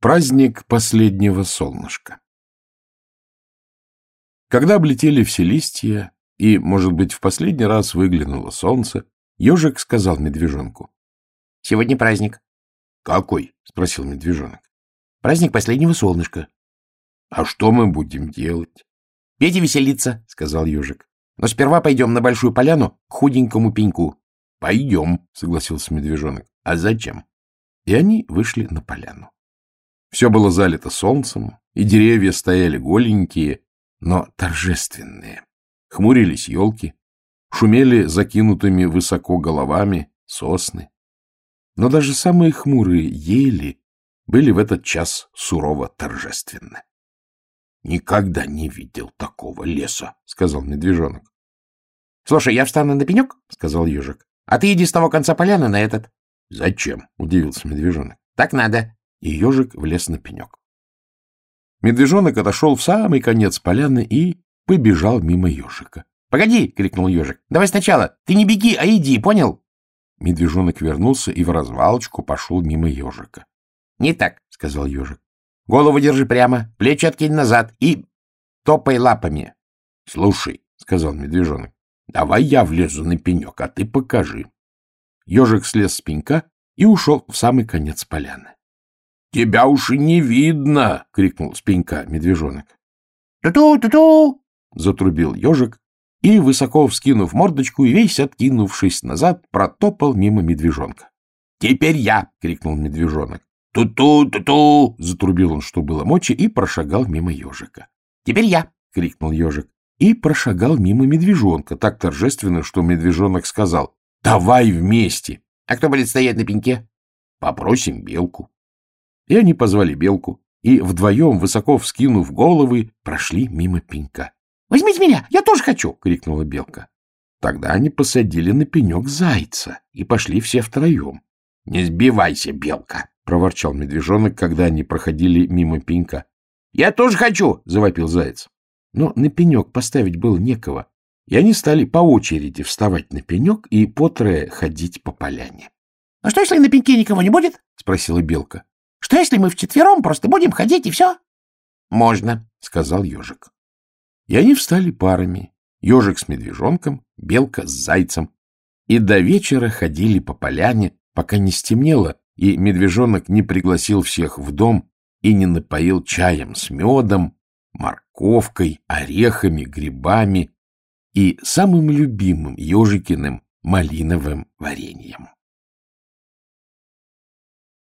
Праздник последнего солнышка. Когда облетели все листья, и, может быть, в последний раз выглянуло солнце, ежик сказал медвежонку. — Сегодня праздник. — Какой? — спросил медвежонок. — Праздник последнего солнышка. — А что мы будем делать? — Петь и веселиться, — сказал ежик. — Но сперва пойдем на большую поляну к худенькому пеньку. — Пойдем, — согласился медвежонок. — А зачем? И они вышли на поляну. Все было залито солнцем, и деревья стояли голенькие, но торжественные. Хмурились елки, шумели закинутыми высоко головами сосны. Но даже самые хмурые ели были в этот час сурово торжественны. — Никогда не видел такого леса, — сказал медвежонок. — Слушай, я встану на пенек, — сказал ежик, — а ты иди с того конца поляны на этот. — Зачем? — удивился медвежонок. — Так надо и ежик влез на пенек. Медвежонок отошел в самый конец поляны и побежал мимо ежика. — Погоди! — крикнул ежик. — Давай сначала. Ты не беги, а иди, понял? Медвежонок вернулся и в развалочку пошел мимо ежика. — Не так, — сказал ежик. — Голову держи прямо, плечи откинь назад и топай лапами. — Слушай, — сказал медвежонок, — давай я влезу на пенек, а ты покажи. Ежик слез с пенька и ушел в самый конец поляны. — Тебя уж и не видно! — крикнул с пенька медвежонок. «Ту — Ту-ту-ту-ту! — затрубил ежик и, высоко вскинув мордочку и весь откинувшись назад, протопал мимо медвежонка. — Теперь я! — крикнул медвежонок. «Ту-ту, ту-ту!» — затрубил он, что было мочи, и прошагал мимо ежика. «Теперь я!» — крикнул ежик. И прошагал мимо медвежонка, так торжественно, что медвежонок сказал «Давай вместе!» «А кто будет стоять на пеньке?» «Попросим белку». И они позвали белку, и вдвоем, высоко вскинув головы, прошли мимо пенька. — Возьмите меня, я тоже хочу! — крикнула белка. Тогда они посадили на пенек зайца и пошли все втроем. — Не сбивайся, белка! — проворчал медвежонок, когда они проходили мимо пенька. — Я тоже хочу! — завопил заяц. Но на пенек поставить было некого, и они стали по очереди вставать на пенек и потрое ходить по поляне. — А что, если на пеньке никого не будет? — спросила белка. Что, если мы вчетвером просто будем ходить и все? — Можно, — сказал ежик. И они встали парами. Ежик с медвежонком, белка с зайцем. И до вечера ходили по поляне, пока не стемнело, и медвежонок не пригласил всех в дом и не напоил чаем с медом, морковкой, орехами, грибами и самым любимым ежикиным малиновым вареньем.